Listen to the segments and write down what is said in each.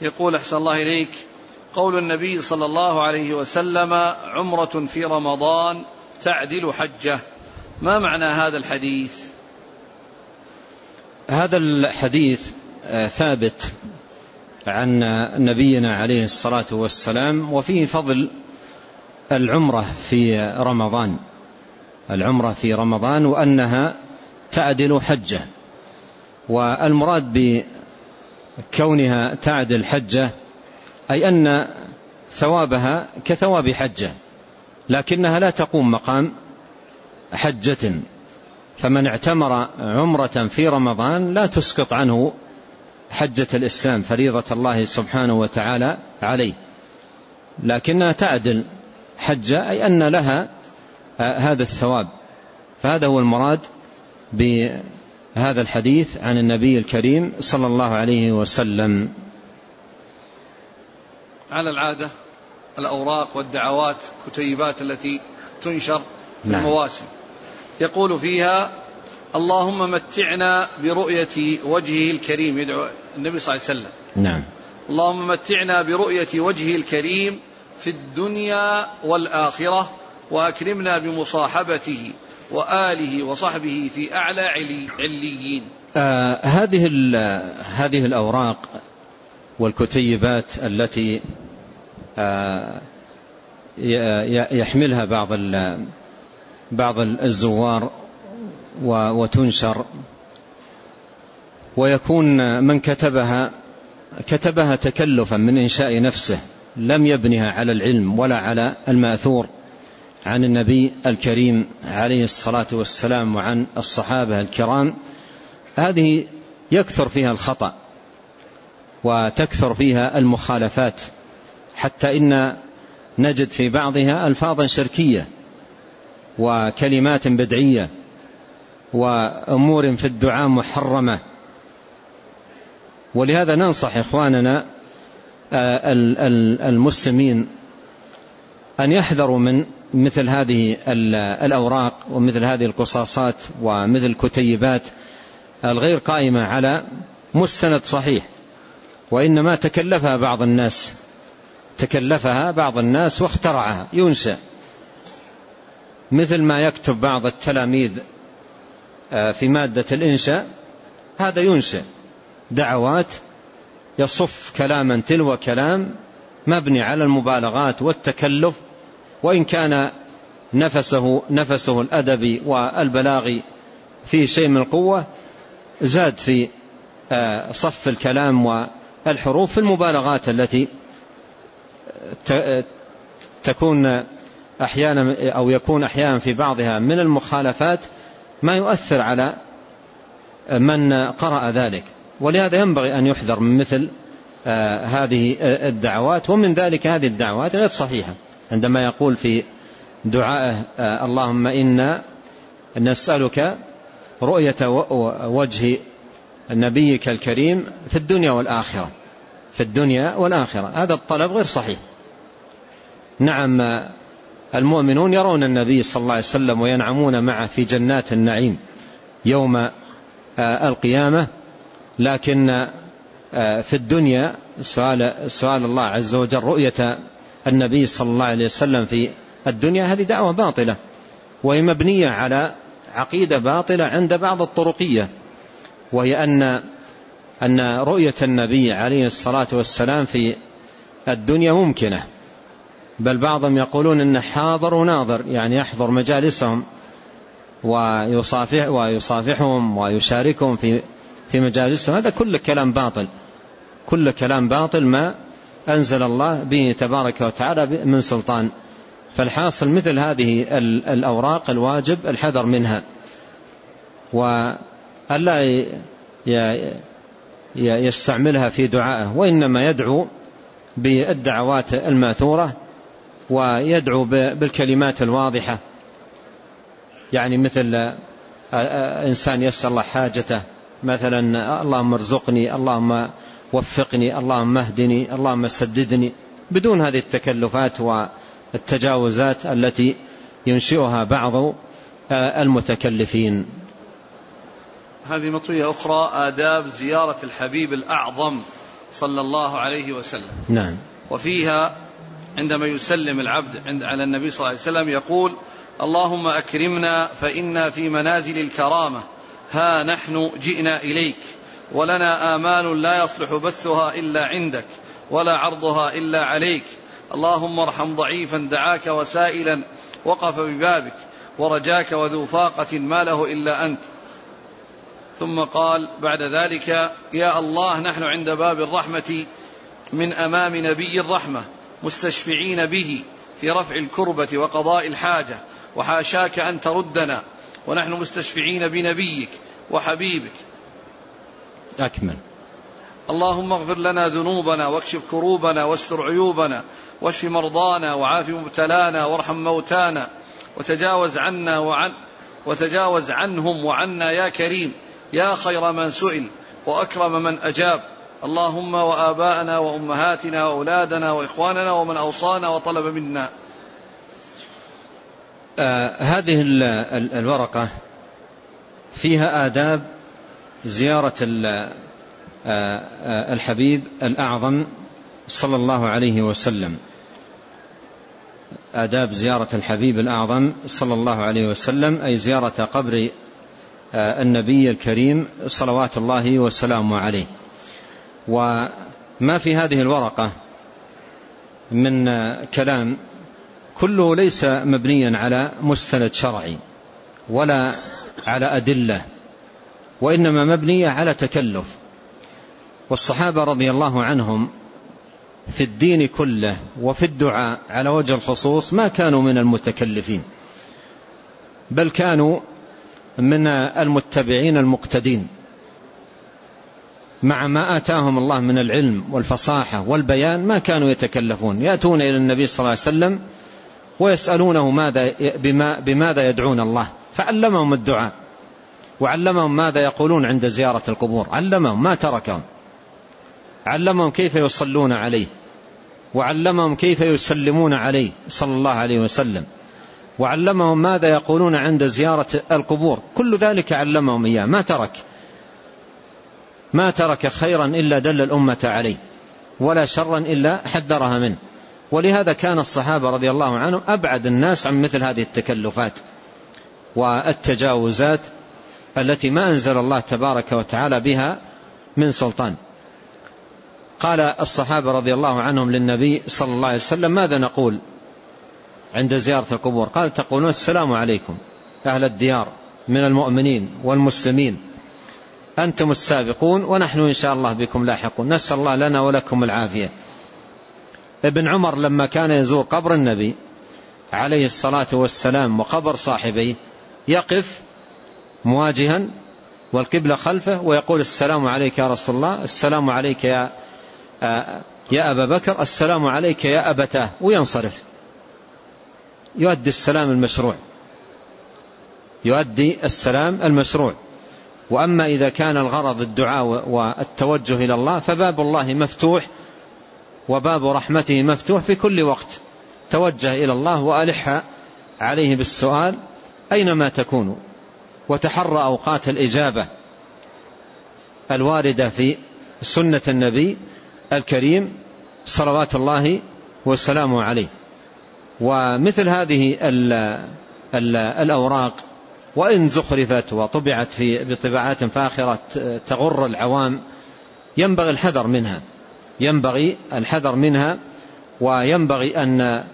يقول أحسن الله إليك قول النبي صلى الله عليه وسلم عمرة في رمضان تعدل حجة. ما معنى هذا الحديث؟ هذا الحديث آه، ثابت عن نبينا عليه الصلاة والسلام وفيه فضل العمرة في رمضان. العمرة في رمضان وأنها تعدل حجة. والمراد بكونها تعدل حجة أي أن ثوابها كثواب حجة لكنها لا تقوم مقام حجة. فمن اعتمر عمرة في رمضان لا تسقط عنه حجة الإسلام فريضة الله سبحانه وتعالى عليه. لكنها تعدل حجة أي أن لها هذا الثواب. فهذا هو المراد بهذا الحديث عن النبي الكريم صلى الله عليه وسلم. على العادة الأوراق والدعوات كتيبات التي تنشر في نعم. المواسم. يقول فيها اللهم متعنا برؤية وجهه الكريم يدعو النبي صلى الله عليه وسلم. نعم. اللهم متعنا برؤية وجهه الكريم في الدنيا والآخرة وأكرمنا بمصاحبته وآله وصحبه في أعلى علي عليين. آه هذه هذه الأوراق والكتيبات التي آه يحملها بعض بعض الزوار وتنشر. ويكون من كتبها كتبها تكلفا من إنشاء نفسه لم يبنها على العلم ولا على المأثور. عن النبي الكريم عليه الصلاة والسلام وعن الصحابة الكرام هذه يكثر فيها الخطأ وتكثر فيها المخالفات حتى إن نجد في بعضها ألفاظا شركية وكلمات بدعية وأمور في الدعاء محرمة. ولهذا ننصح إخواننا آه، المسلمين أن يحذروا من مثل هذه الأوراق ومثل هذه القصاصات ومثل الكتيبات الغير قائمة على مستند صحيح وإنما تكلفها بعض الناس تكلفها بعض الناس واخترعها ينشأ مثل ما يكتب بعض التلاميذ آه، في مادة الإنشاء هذا ينشأ دعوات يصف كلاما تلو كلام مبني على المبالغات والتكلف وإن كان نفسه نفسه الأدبي والبلاغي فيه شيء من القوة زاد في آه، صف الكلام والحروف في المبالغات التي تكون أحيانا أو يكون أحيانا في بعضها من المخالفات ما يؤثر على من قرأ ذلك. ولهذا ينبغي أن يحذر من مثل آه، هذه الدعوات ومن ذلك هذه الدعوات غير صحيحة. عندما يقول في دعائه آه، اللهم إنا نسألك رؤية وجه نبيك الكريم في الدنيا والآخرة. في الدنيا والآخرة. هذا الطلب غير صحيح. نعم المؤمنون يرون النبي صلى الله عليه وسلم وينعمون معه في جنات النعيم يوم آه، القيامة. لكن آه، في الدنيا سؤال, سؤال الله عز وجل رؤية النبي صلى الله عليه وسلم في الدنيا هذه دعوة باطلة وهي مبنية على عقيدة باطلة عند بعض الطرقية وهي أن أن رؤية النبي عليه الصلاة والسلام في الدنيا ممكنة بل بعضهم يقولون أنه حاضر وناظر يعني يحضر مجالسهم ويصافح ويصافحهم ويشاركهم في في مجالسهم هذا كل كلام باطل كل كلام باطل ما أنزل الله به تبارك وتعالى من سلطان. فالحاصل مثل هذه الأوراق الواجب الحذر منها. وألا يستعملها في دعائه وإنما يدعو بالدعوات الماثورة ويدعو بالكلمات الواضحة. يعني مثل إنسان يسأل الله حاجته مثلا اللهم ارزقني اللهم وفقني اللهم اهدني اللهم سددني بدون هذه التكلفات والتجاوزات التي ينشئها بعض المتكلفين. هذه مطوية أخرى آداب زيارة الحبيب الأعظم صلى الله عليه وسلم. نعم. وفيها عندما يسلم العبد عند على النبي صلى الله عليه وسلم يقول اللهم أكرمنا فإنا في منازل الكرامة. ها نحن جئنا إليك. ولنا آمال لا يصلح بثها إلا عندك ولا عرضها إلا عليك. اللهم ارحم ضعيفا دعاك وسائلا وقف ببابك ورجاك وذو فاقة ما له إلا أنت. ثم قال بعد ذلك يا الله نحن عند باب الرحمة من أمام نبي الرحمة مستشفعين به في رفع الكربة وقضاء الحاجة وحاشاك أن تردنا ونحن مستشفعين بنبيك وحبيبك أكمل. اللهم اغفر لنا ذنوبنا واكشف كروبنا واستر عيوبنا واشف مرضانا وعاف مبتلانا وارحم موتانا وتجاوز عنا وعن وتجاوز عنهم وعنا يا كريم يا خير من سئل وأكرم من أجاب. اللهم وآباءنا وأمهاتنا وأولادنا وإخواننا ومن أوصانا وطلب منا. آه هذه الورقة فيها آداب زيارة آه، آه، الحبيب الأعظم صلى الله عليه وسلم. آداب زيارة الحبيب الأعظم صلى الله عليه وسلم أي زيارة قبر آه، النبي الكريم صلوات الله وسلامه عليه. وما في هذه الورقة من كلام كله ليس مبنيا على مستند شرعي ولا على أدلة. وإنما مبنية على تكلف. والصحابة رضي الله عنهم في الدين كله وفي الدعاء على وجه الخصوص ما كانوا من المتكلفين بل كانوا من المتبعين المقتدين. مع ما آتاهم الله من العلم والفصاحة والبيان ما كانوا يتكلفون. يأتون إلى النبي صلى الله عليه وسلم ويسألونه ماذا بما بماذا يدعون الله. فعلمهم الدعاء. وعلمهم ماذا يقولون عند زيارة القبور. علمهم ما تركهم. علمهم كيف يصلون عليه. وعلمهم كيف يسلمون عليه صلى الله عليه وسلم. وعلمهم ماذا يقولون عند زيارة القبور. كل ذلك علمهم إياه. ما ترك. ما ترك خيرا إلا دل الأمة عليه. ولا شرا إلا حذرها منه. ولهذا كان الصحابة رضي الله عنهم أبعد الناس عن مثل هذه التكلفات والتجاوزات التي ما أنزل الله تبارك وتعالى بها من سلطان. قال الصحابة رضي الله عنهم للنبي صلى الله عليه وسلم ماذا نقول عند زيارة القبور؟ قال تقولون السلام عليكم أهل الديار من المؤمنين والمسلمين. أنتم السابقون ونحن إن شاء الله بكم لاحقون. نسأل الله لنا ولكم العافية. ابن عمر لما كان يزور قبر النبي عليه الصلاة والسلام وقبر صاحبيه يقف مواجها والقبلة خلفه ويقول السلام عليك يا رسول الله السلام عليك يا آه، يا أبا بكر السلام عليك يا أبتاه وينصرف. يؤدي السلام المشروع. يؤدي السلام المشروع. وأما إذا كان الغرض الدعاء والتوجه إلى الله فباب الله مفتوح وباب رحمته مفتوح في كل وقت. توجه إلى الله وألح عليه بالسؤال أينما تكونوا وتحرى أوقات الإجابة الواردة في سنة النبي الكريم صلوات الله وسلامه عليه. ومثل هذه ال ال الأوراق وإن زخرفت وطبعت في بطباعات فاخرة تغر العوام ينبغي الحذر منها ينبغي الحذر منها وينبغي أن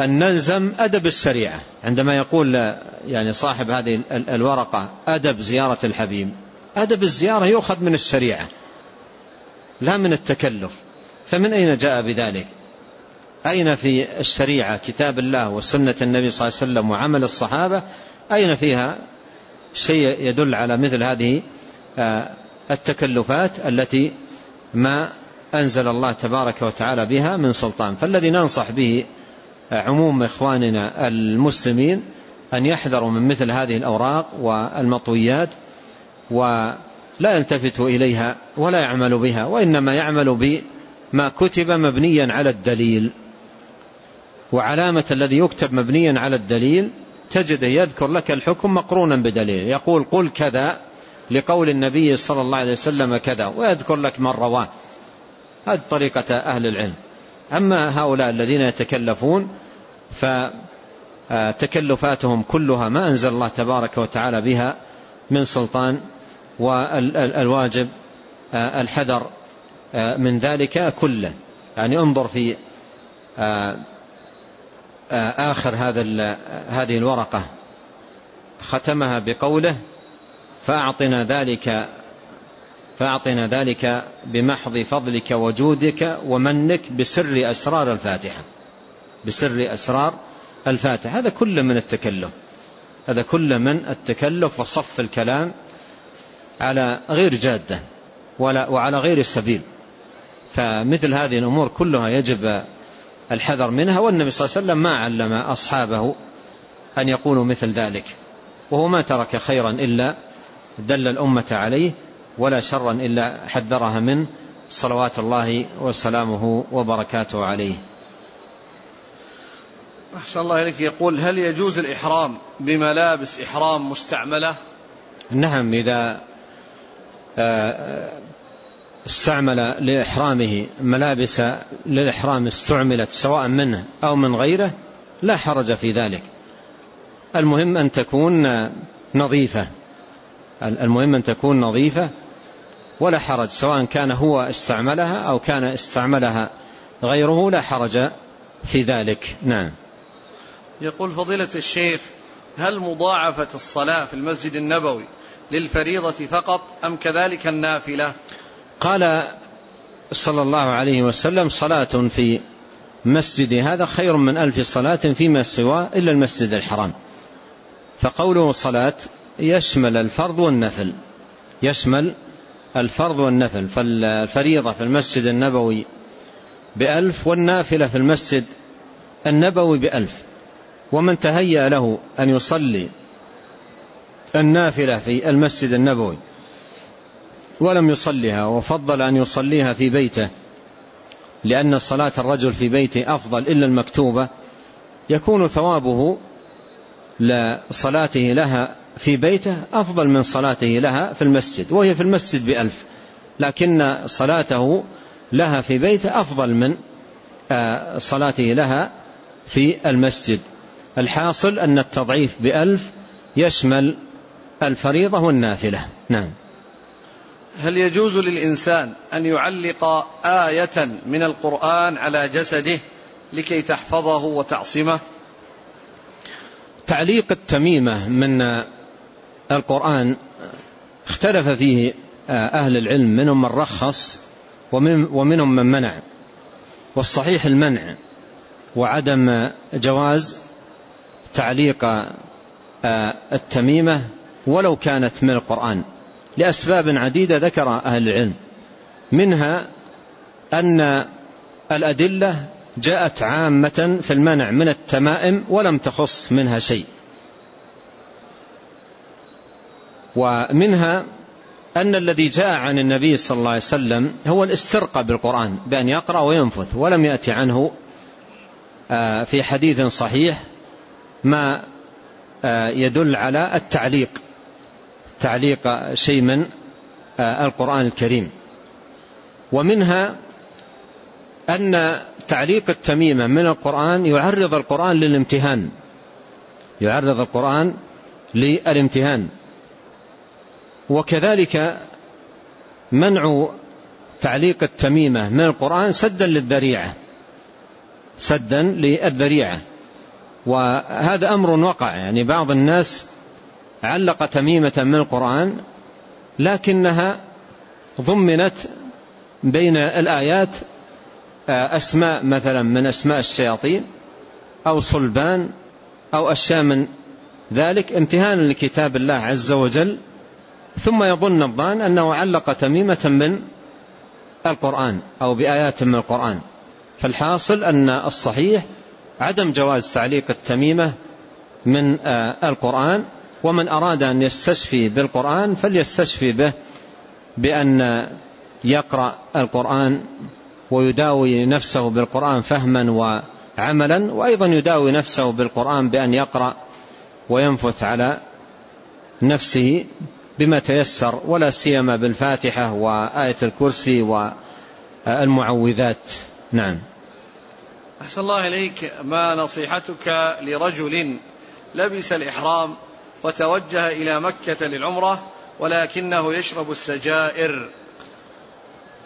أن نلزم أدب الشريعة. عندما يقول يعني صاحب هذه الورقة أدب زيارة الحبيب. أدب الزيارة يؤخذ من الشريعة لا من التكلف. فمن أين جاء بذلك؟ أين في الشريعة كتاب الله وسنة النبي صلى الله عليه وسلم وعمل الصحابة؟ أين فيها شيء يدل على مثل هذه آه، التكلفات التي ما أنزل الله تبارك وتعالى بها من سلطان؟ فالذي ننصح به عموم إخواننا المسلمين أن يحذروا من مثل هذه الأوراق والمطويات ولا يلتفتوا إليها ولا يعملوا بها وإنما يعملوا بما كتب مبنيا على الدليل. وعلامة الذي يكتب مبنيا على الدليل تجده يذكر لك الحكم مقرونا بدليل. يقول قل كذا لقول النبي صلى الله عليه وسلم كذا ويذكر لك من رواه. هذه طريقة أهل العلم. أما هؤلاء الذين يتكلفون فتكلفاتهم كلها ما أنزل الله تبارك وتعالى بها من سلطان والواجب الحذر من ذلك كله. يعني انظر في آخر هذا هذه الورقة ختمها بقوله فأعطنا ذلك فأعطنا ذلك بمحض فضلك وجودك ومنك بسر أسرار الفاتحة. بسر أسرار الفاتحة. هذا كله من التكلف. هذا كله من التكلف وصف الكلام على غير جادة ولا وعلى غير السبيل فمثل هذه الأمور كلها يجب الحذر منها والنبي صلى الله عليه وسلم ما علم أصحابه أن يقولوا مثل ذلك. وهو ما ترك خيرا إلا دل الأمة عليه ولا شرا إلا حذرها منه. صلوات الله وسلامه وبركاته عليه. أحسن الله إليك. يقول هل يجوز الإحرام بملابس إحرام مستعملة؟ نعم إذا آه، استعمل لإحرامه ملابس للإحرام استعملت سواء منه أو من غيره لا حرج في ذلك. المهم أن تكون نظيفة. المهم أن تكون نظيفة. ولا حرج سواء كان هو استعملها أو كان استعملها غيره لا حرج في ذلك. نعم. يقول فضيلة الشيخ هل مضاعفة الصلاة في المسجد النبوي للفريضة فقط أم كذلك النافلة؟ قال صلى الله عليه وسلم صلاة في مسجد هذا خير من ألف صلاة فيما سواه إلا المسجد الحرام. فقوله صلاة يشمل الفرض والنفل يشمل الفرض والنفل فالفريضة في المسجد النبوي بألف والنافلة في المسجد النبوي بألف. ومن تهيأ له أن يصلي النافلة في المسجد النبوي ولم يصلها وفضل أن يصليها في بيته لأن صلاة الرجل في بيته أفضل إلا المكتوبة يكون ثوابه لصلاته لها في بيته أفضل من صلاته لها في المسجد وهي في المسجد بألف لكن صلاته لها في بيته أفضل من آه، صلاته لها في المسجد. الحاصل أن التضعيف بألف يشمل الفريضة والنافلة. نعم. هل يجوز للإنسان أن يعلق آية من القرآن على جسده لكي تحفظه وتعصمه؟ تعليق التميمة من القرآن اختلف فيه أهل العلم منهم من رخص ومنهم من منع. والصحيح المنع وعدم جواز تعليق التميمة ولو كانت من القرآن. لأسباب عديدة ذكر أهل العلم. منها أن الأدلة جاءت عامة في المنع من التمائم ولم تخص منها شيء. ومنها أن الذي جاء عن النبي صلى الله عليه وسلم هو الاسترقى بالقرآن بأن يقرأ وينفث ولم يأتي عنه آه، في حديث صحيح ما آه، يدل على التعليق تعليق شيء من آه، القرآن الكريم. ومنها أن تعليق التميمة من القرآن يعرض القرآن للامتهان يعرض القرآن للامتهان. وكذلك منع تعليق التميمة من القرآن سدا للذريعة سدا للذريعة. وهذا أمر وقع يعني بعض الناس علق تميمة من القرآن لكنها ضمنت بين الآيات آه، أسماء مثلا من أسماء الشياطين أو صلبان أو أشياء من ذلك امتهانا لكتاب الله عز وجل ثم يظن الظان أنه علق تميمة من القرآن أو بآيات من القرآن. فالحاصل أن الصحيح عدم جواز تعليق التميمة من آه، القرآن ومن أراد أن يستشفي بالقرآن فليستشفي به بأن يقرأ القرآن ويداوي نفسه بالقرآن فهما وعملا وأيضا يداوي نفسه بالقرآن بأن يقرأ وينفث على نفسه. بما تيسر ولا سيما بالفاتحة وآية الكرسي والمعوذات. نعم. أحسن الله إليك. ما نصيحتك لرجل لبس الإحرام وتوجه إلى مكة للعمرة ولكنه يشرب السجائر؟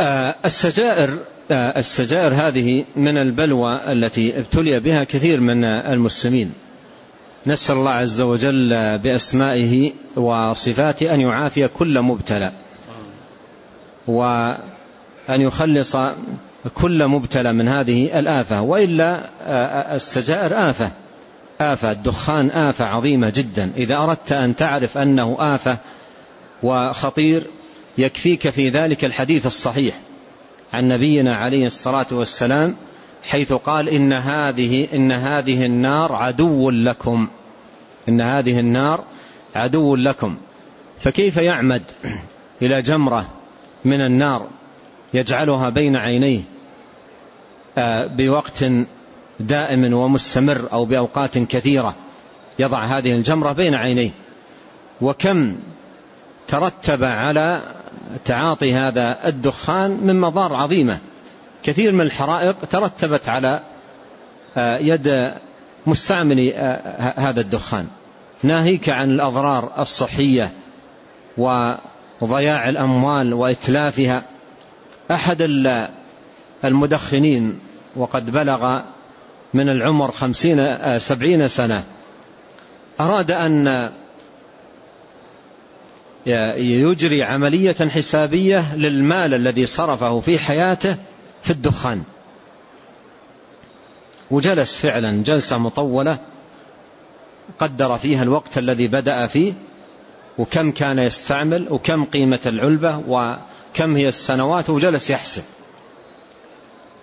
آه، السجائر آه، السجائر هذه من البلوى التي ابتلي بها كثير من المسلمين. نسأل الله عز وجل بأسمائه وصفاته أن يعافي كل مبتلى وأن يخلص كل مبتلى من هذه الآفة وإلا آه، السجائر آفة آفة الدخان آفة عظيمة جدا. إذا أردت أن تعرف أنه آفة وخطير يكفيك في ذلك الحديث الصحيح عن نبينا عليه الصلاة والسلام حيث قال إن هذه إن هذه النار عدو لكم. إن هذه النار عدو لكم. فكيف يعمد إلى جمرة من النار يجعلها بين عينيه؟ آه، بوقت دائم ومستمر أو بأوقات كثيرة يضع هذه الجمرة بين عينيه. وكم ترتب على تعاطي هذا الدخان من مضار عظيمة. كثير من الحرائق ترتبت على آه، يد مستعمل آه، هذا الدخان. ناهيك عن الأضرار الصحية وضياع الأموال وإتلافها. أحد المدخنين وقد بلغ من العمر خمسين آه، سبعين سنة أراد أن يجري عملية حسابية للمال الذي صرفه في حياته في الدخان. وجلس فعلا جلسة مطولة قدر فيها الوقت الذي بدأ فيه وكم كان يستعمل وكم قيمة العلبة وكم هي السنوات وجلس يحسب.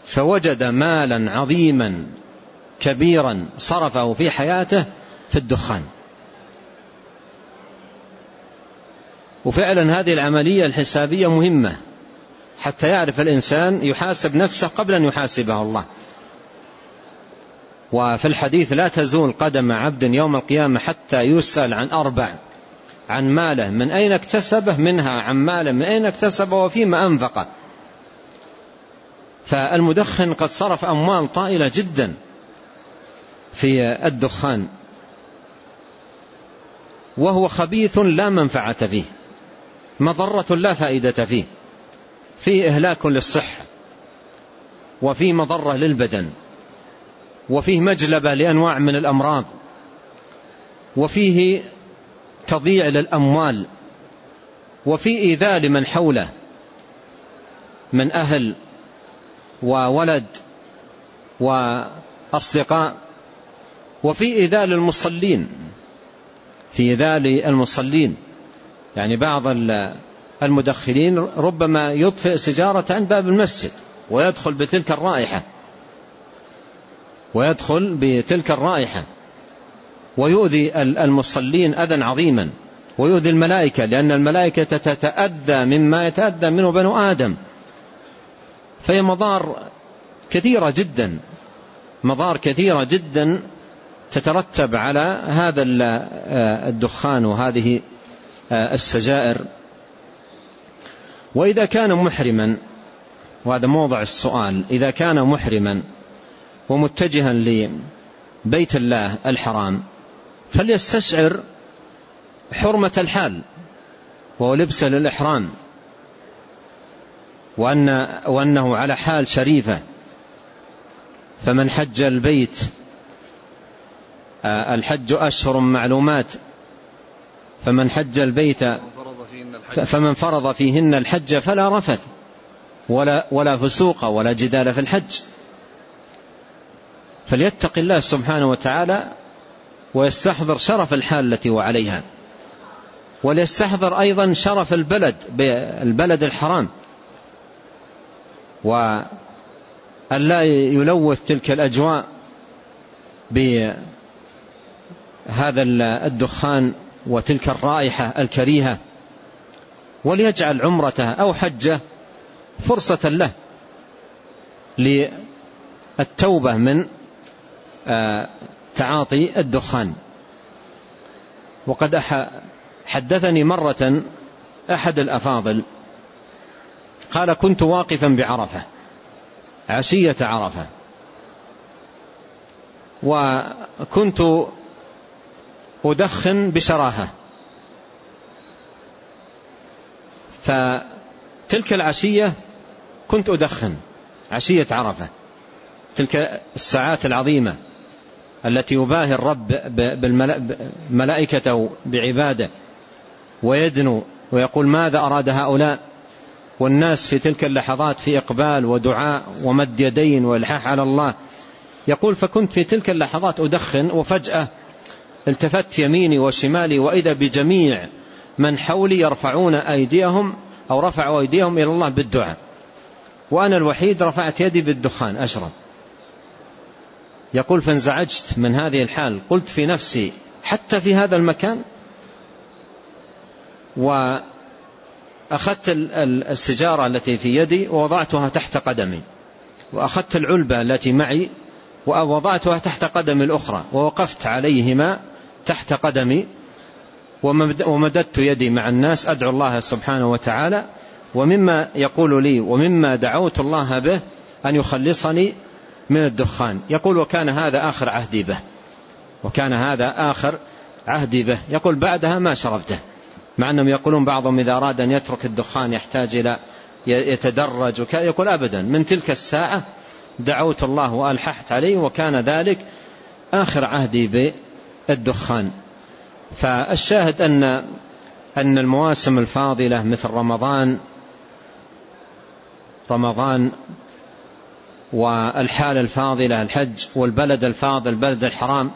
فوجد مالا عظيما كبيرا صرفه في حياته في الدخان. وفعلا هذه العملية الحسابية مهمة. حتى يعرف الإنسان يحاسب نفسه قبل أن يحاسبه الله. وفي الحديث لا تزول قدم عبد يوم القيامة حتى يسأل عن أربع عن ماله من أين اكتسبه؟ منها عن ماله من أين اكتسبه؟ وفيما أنفقه. فالمدخن قد صرف أموال طائلة جدا في الدخان. وهو خبيث لا منفعة فيه مضرة لا فائدة فيه. فيه إهلاك للصحة وفيه مضرة للبدن وفيه مجلبة لأنواع من الأمراض وفيه تضييع للأموال وفي إيذاء لمن حوله من أهل وولد وأصدقاء وفي إيذاء للمصلين في إيذاء للمصلين. يعني بعض المدخلين ربما يطفئ سجارة عند باب المسجد ويدخل بتلك الرائحة. ويدخل بتلك الرائحة. ويؤذي المصلين أذى عظيما. ويؤذي الملائكة لأن الملائكة تتأذى مما يتأذى منه بنو آدم. فهي مضار كثيرة جدا مضار كثيرة جدا تترتب على هذا الدخان وهذه السجائر. وإذا كان محرما وهذا موضع السؤال إذا كان محرما ومتجها لبيت الله الحرام فليستشعر حرمة الحال وهو لبسه للإحرام وأن وأنه على حال شريفة. فمن حج البيت آه، الحج أشهر معلومات فمن حج البيت فمن فرض فيهن الحج فلا رفث ولا, ولا فسوق ولا جدال في الحج. فليتق الله سبحانه وتعالى ويستحضر شرف الحال التي هو عليها. وليستحضر أيضا شرف البلد بالبلد الحرام. وأن لا يلوث تلك الأجواء بهذا الدخان وتلك الرائحة الكريهة وليجعل عمرته أو حجه فرصة له للتوبة من آه، تعاطي الدخان. وقد حدثني مرة أحد الأفاضل قال كنت واقفا بعرفة عشية عرفة وكنت أدخن بشراهة. فتلك العشية كنت أدخن عشية عرفة. تلك الساعات العظيمة التي يباهي الرب بملائكته بعباده ويدنو ويقول ماذا أراد هؤلاء؟ والناس في تلك اللحظات في إقبال ودعاء ومد يدين والحاح على الله. يقول فكنت في تلك اللحظات أدخن وفجأة التفت يميني وشمالي وإذا بجميع من حولي يرفعون أيديهم أو رفعوا أيديهم إلى الله بالدعاء. وأنا الوحيد رفعت يدي بالدخان أشرب. يقول فانزعجت من هذه الحال. قلت في نفسي حتى في هذا المكان. وأخذت السجارة التي في يدي ووضعتها تحت قدمي. وأخذت العلبة التي معي ووضعتها تحت قدمي الأخرى. ووقفت عليهما تحت قدمي ومددت يدي مع الناس أدعو الله سبحانه وتعالى ومما يقول لي ومما دعوت الله به أن يخلصني من الدخان. يقول وكان هذا آخر عهدي به. وكان هذا آخر عهدي به. يقول بعدها ما شربته. مع أنهم يقولون بعضهم إذا أراد أن يترك الدخان يحتاج إلى يتدرج يقول أبدا. من تلك الساعة دعوت الله وألححت عليه وكان ذلك آخر عهدي بالدخان فالشاهد أن أن المواسم الفاضلة مثل رمضان رمضان والحالة الفاضلة الحج والبلد الفاضل البلد الحرام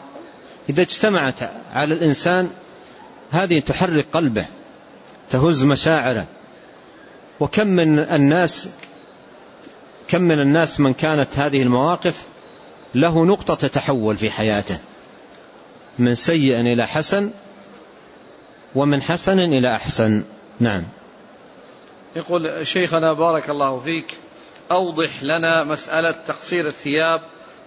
إذا اجتمعت على الإنسان هذه تحرك قلبه تهز مشاعره. وكم من الناس كم من الناس من كانت هذه المواقف له نقطة تحول في حياته. من سيء إلى حسن ومن حسن إلى أحسن. نعم. يقول شيخنا بارك الله فيك أوضح لنا مسألة تقصير الثياب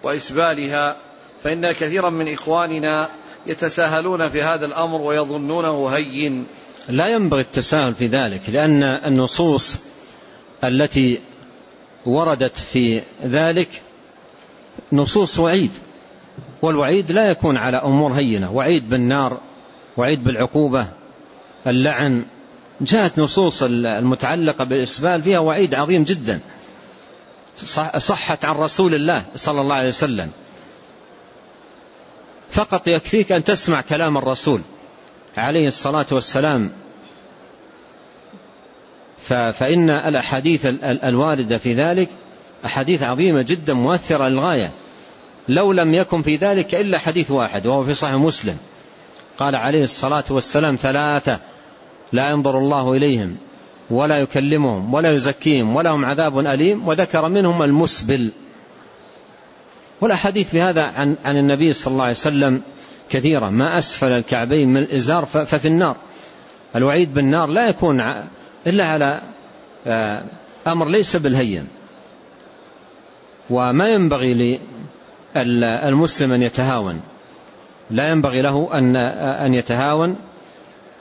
وإسبالها فإن كثيرا من إخواننا يتساهلون في هذا الأمر ويظنونه هين. لا ينبغي التساهل في ذلك لأن النصوص التي وردت في ذلك نصوص وعيد. والوعيد لا يكون على أمور هينة. وعيد بالنار وعيد بالعقوبة اللعن. جاءت نصوص المتعلقة بالإسبال فيها وعيد عظيم جدا. صحت عن رسول الله صلى الله عليه وسلم. فقط يكفيك أن تسمع كلام الرسول عليه الصلاة والسلام. فإن الأحاديث الواردة في ذلك أحاديث عظيمة جدا مؤثرة للغاية. لو لم يكن في ذلك إلا حديث واحد وهو في صحيح مسلم. قال عليه الصلاة والسلام ثلاثة لا ينظر الله إليهم ولا يكلمهم ولا يزكيهم ولهم عذاب أليم وذكر منهم المسبل. والأحاديث في هذا عن, عن النبي صلى الله عليه وسلم كثيرة. ما أسفل الكعبين من الإزار ففي النار. الوعيد بالنار لا يكون إلا على آه، أمر ليس بالهين. وما ينبغي للمسلم أن يتهاون. لا ينبغي له أن أن يتهاون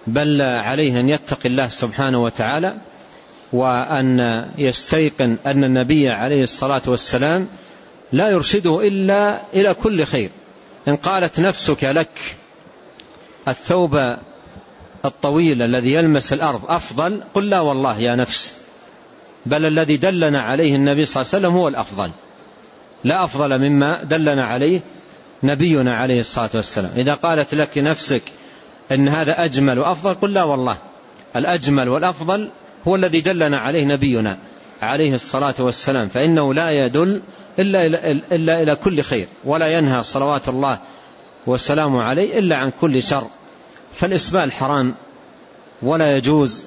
بل عليه أن يتقي الله سبحانه وتعالى وأن يستيقن أن النبي عليه الصلاة والسلام لا يرشده إلا إلى كل خير. إن قالت نفسك لك الثوب الطويل الذي يلمس الأرض أفضل قل لا والله يا نفس بل الذي دلنا عليه النبي صلى الله عليه وسلم هو الأفضل. لا أفضل مما دلنا عليه نبينا عليه الصلاة والسلام. إذا قالت لك نفسك أن هذا أجمل وأفضل قل لا والله. الأجمل والأفضل هو الذي دلنا عليه نبينا عليه الصلاة والسلام. فإنه لا يدل إلا إلى, إلا إلى كل خير ولا ينهى صلوات الله والسلام عليه إلا عن كل شر. فالإسبال حرام ولا يجوز.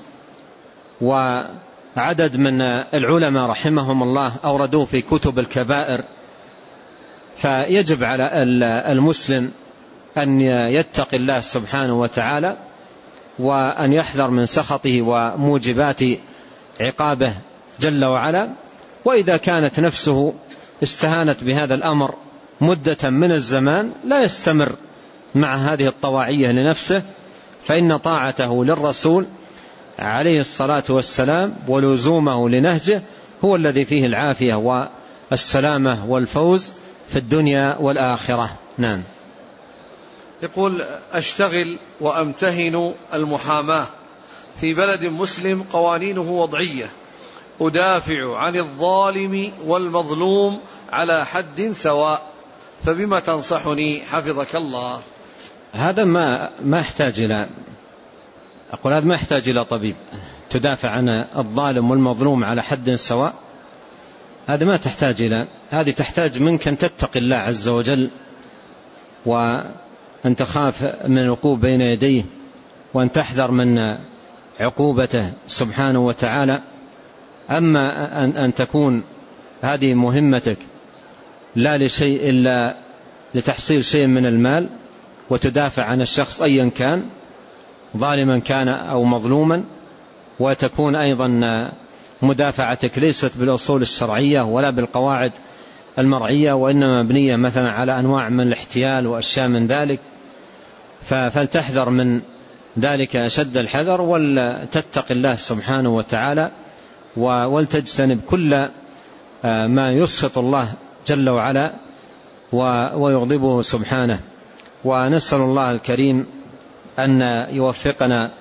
وعدد من العلماء رحمهم الله أوردوه في كتب الكبائر. فيجب على المسلم أن يتقي الله سبحانه وتعالى وأن يحذر من سخطه وموجبات عقابه جل وعلا. وإذا كانت نفسه استهانت بهذا الأمر مدة من الزمان لا يستمر مع هذه الطواعية لنفسه فإن طاعته للرسول عليه الصلاة والسلام ولزومه لنهجه هو الذي فيه العافية والسلامة والفوز في الدنيا والآخرة. نعم. يقول أشتغل وأمتهن المحاماة. في بلد مسلم قوانينه وضعية. أدافع عن الظالم والمظلوم على حد سواء. فبما تنصحني حفظك الله. هذا ما ما يحتاج إلى أقول هذا ما يحتاج إلى طبيب. تدافع عن الظالم والمظلوم على حد سواء. هذا ما تحتاج إلى هذه تحتاج منك أن تتقي الله عز وجل وأن تخاف من الوقوف بين يديه وأن تحذر من عقوبته سبحانه وتعالى. أما أن تكون هذه مهمتك لا لشيء إلا لتحصيل شيء من المال وتدافع عن الشخص أيا كان ظالما كان أو مظلوما وتكون أيضا مدافعتك ليست بالأصول الشرعية ولا بالقواعد المرعية وإنما مبنية مثلا على أنواع من الاحتيال وأشياء من ذلك. فلتحذر من ذلك أشد الحذر ولتتق الله سبحانه وتعالى ولتجتنب كل ما يسخط الله جل وعلا ويغضبه سبحانه. ونسأل الله الكريم أن يوفقنا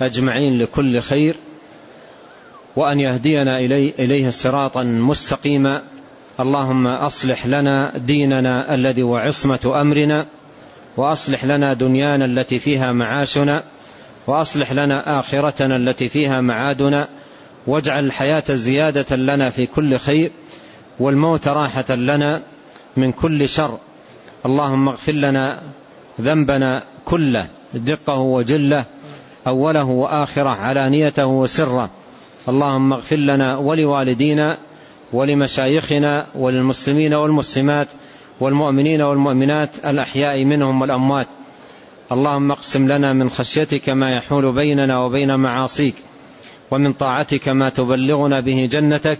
أجمعين لكل خير وأن يهدينا إليه صراطا مستقيما. اللهم أصلح لنا ديننا الذي وعصمة أمرنا وأصلح لنا دنيانا التي فيها معاشنا وأصلح لنا آخرتنا التي فيها معادنا واجعل الحياة زيادة لنا في كل خير والموت راحة لنا من كل شر. اللهم اغفر لنا ذنبنا كله دقه وجله أوله وآخره علانيته وسره. اللهم اغفر لنا ولوالدينا ولمشايخنا وللمسلمين والمسلمات والمؤمنين والمؤمنات الأحياء منهم والأموات. اللهم اقسم لنا من خشيتك ما يحول بيننا وبين معاصيك ومن طاعتك ما تبلغنا به جنتك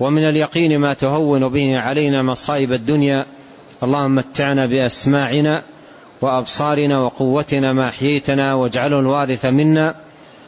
ومن اليقين ما تهون به علينا مصائب الدنيا. اللهم متعنا بأسماعنا وأبصارنا وقوتنا ما أحييتنا واجعله الوارث منا.